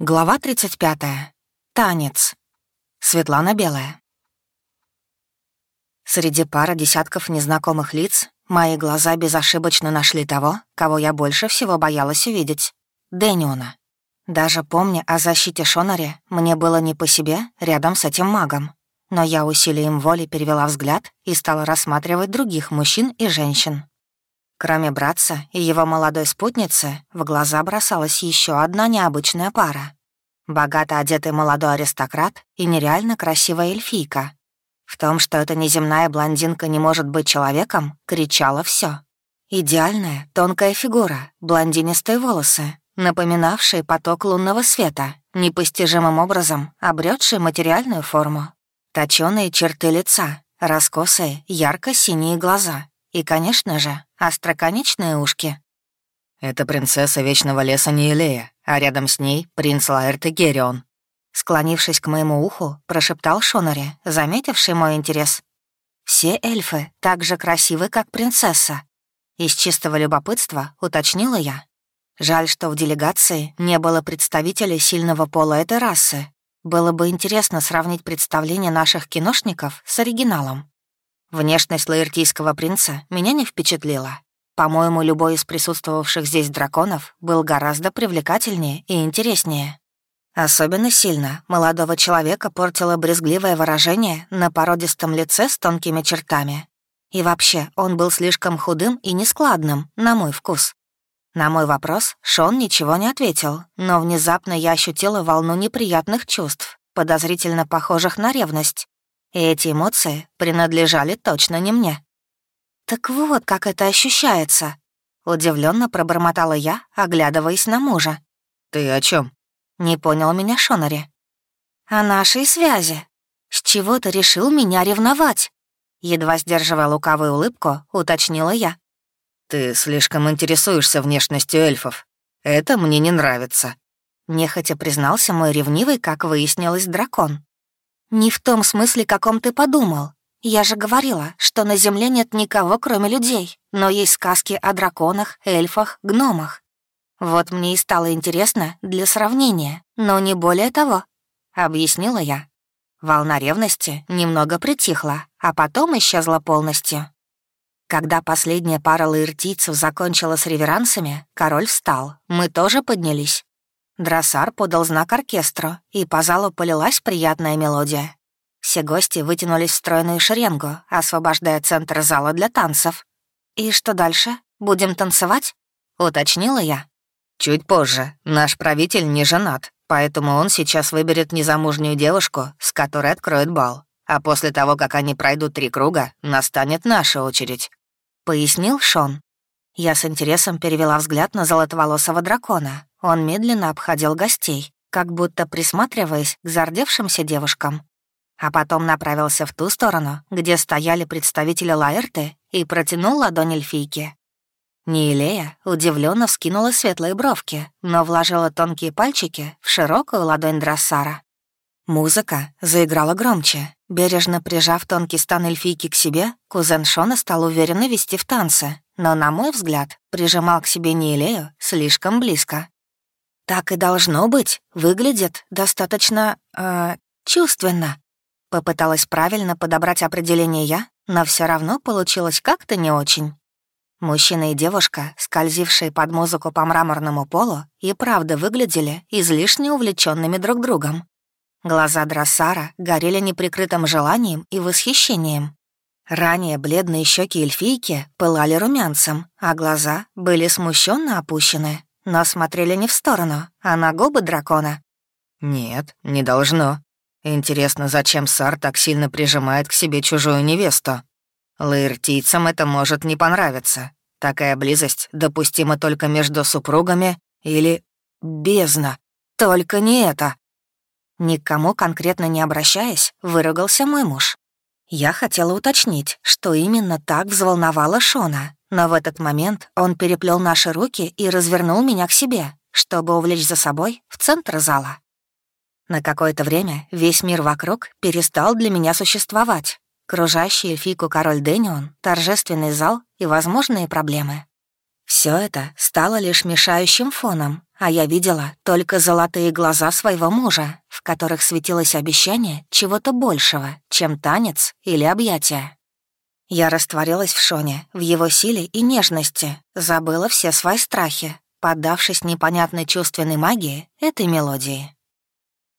Глава 35. Танец. Светлана Белая. Среди пары десятков незнакомых лиц мои глаза безошибочно нашли того, кого я больше всего боялась увидеть — Дэниона. Даже помня о защите Шонари, мне было не по себе рядом с этим магом. Но я усилием воли перевела взгляд и стала рассматривать других мужчин и женщин. Кроме братца и его молодой спутницы, в глаза бросалась еще одна необычная пара. Богато одетый молодой аристократ и нереально красивая эльфийка. В том, что эта неземная блондинка не может быть человеком, кричало все. Идеальная, тонкая фигура, блондинистые волосы, напоминавшие поток лунного света, непостижимым образом обретшие материальную форму. Точёные черты лица, раскосые, ярко-синие глаза и, конечно же, остроконечные ушки. «Это принцесса Вечного Леса Ниелея, а рядом с ней принц Лаэрт и Герион». Склонившись к моему уху, прошептал Шонари, заметивший мой интерес. «Все эльфы так же красивы, как принцесса». Из чистого любопытства уточнила я. Жаль, что в делегации не было представителей сильного пола этой расы. Было бы интересно сравнить представление наших киношников с оригиналом. Внешность лаэртийского принца меня не впечатлила. По-моему, любой из присутствовавших здесь драконов был гораздо привлекательнее и интереснее. Особенно сильно молодого человека портило брезгливое выражение на породистом лице с тонкими чертами. И вообще, он был слишком худым и нескладным, на мой вкус. На мой вопрос Шон ничего не ответил, но внезапно я ощутила волну неприятных чувств, подозрительно похожих на ревность. И эти эмоции принадлежали точно не мне. «Так вот, как это ощущается», — удивленно пробормотала я, оглядываясь на мужа. «Ты о чем? не понял меня Шонари. «О нашей связи. С чего ты решил меня ревновать?» Едва сдерживая лукавую улыбку, уточнила я. «Ты слишком интересуешься внешностью эльфов. Это мне не нравится», — нехотя признался мой ревнивый, как выяснилось, дракон. «Не в том смысле, каком ты подумал. Я же говорила, что на Земле нет никого, кроме людей, но есть сказки о драконах, эльфах, гномах. Вот мне и стало интересно для сравнения, но не более того», — объяснила я. Волна ревности немного притихла, а потом исчезла полностью. Когда последняя пара лаиртийцев закончила с реверансами, король встал, мы тоже поднялись. Дроссар подал знак оркестру, и по залу полилась приятная мелодия. Все гости вытянулись в стройную шеренгу, освобождая центр зала для танцев. «И что дальше? Будем танцевать?» — уточнила я. «Чуть позже. Наш правитель не женат, поэтому он сейчас выберет незамужнюю девушку, с которой откроет бал. А после того, как они пройдут три круга, настанет наша очередь», — пояснил Шон. Я с интересом перевела взгляд на золотоволосого дракона. Он медленно обходил гостей, как будто присматриваясь к зардевшимся девушкам. А потом направился в ту сторону, где стояли представители Лаэрты, и протянул ладонь эльфийки. Неилея удивленно вскинула светлые бровки, но вложила тонкие пальчики в широкую ладонь Драссара. Музыка заиграла громче. Бережно прижав тонкий стан эльфийки к себе, кузен Шона стал уверенно вести в танце, но, на мой взгляд, прижимал к себе Неилею слишком близко. Так и должно быть, выглядит достаточно... Э, чувственно. Попыталась правильно подобрать определение я, но все равно получилось как-то не очень. Мужчина и девушка, скользившие под музыку по мраморному полу, и правда выглядели излишне увлеченными друг другом. Глаза Дроссара горели неприкрытым желанием и восхищением. Ранее бледные щеки эльфийки пылали румянцем, а глаза были смущенно опущены, но смотрели не в сторону, а на губы дракона. «Нет, не должно. Интересно, зачем Сар так сильно прижимает к себе чужую невесту? Лаиртийцам это может не понравиться. Такая близость допустима только между супругами или... Бездна. Только не это!» Никому конкретно не обращаясь, выругался мой муж. Я хотела уточнить, что именно так взволновало Шона, но в этот момент он переплел наши руки и развернул меня к себе, чтобы увлечь за собой в центр зала. На какое-то время весь мир вокруг перестал для меня существовать. Кружащий эльфийку король Дэнион, торжественный зал и возможные проблемы. Все это стало лишь мешающим фоном, а я видела только золотые глаза своего мужа, в которых светилось обещание чего-то большего, чем танец или объятие. Я растворилась в Шоне, в его силе и нежности, забыла все свои страхи, поддавшись непонятной чувственной магии этой мелодии.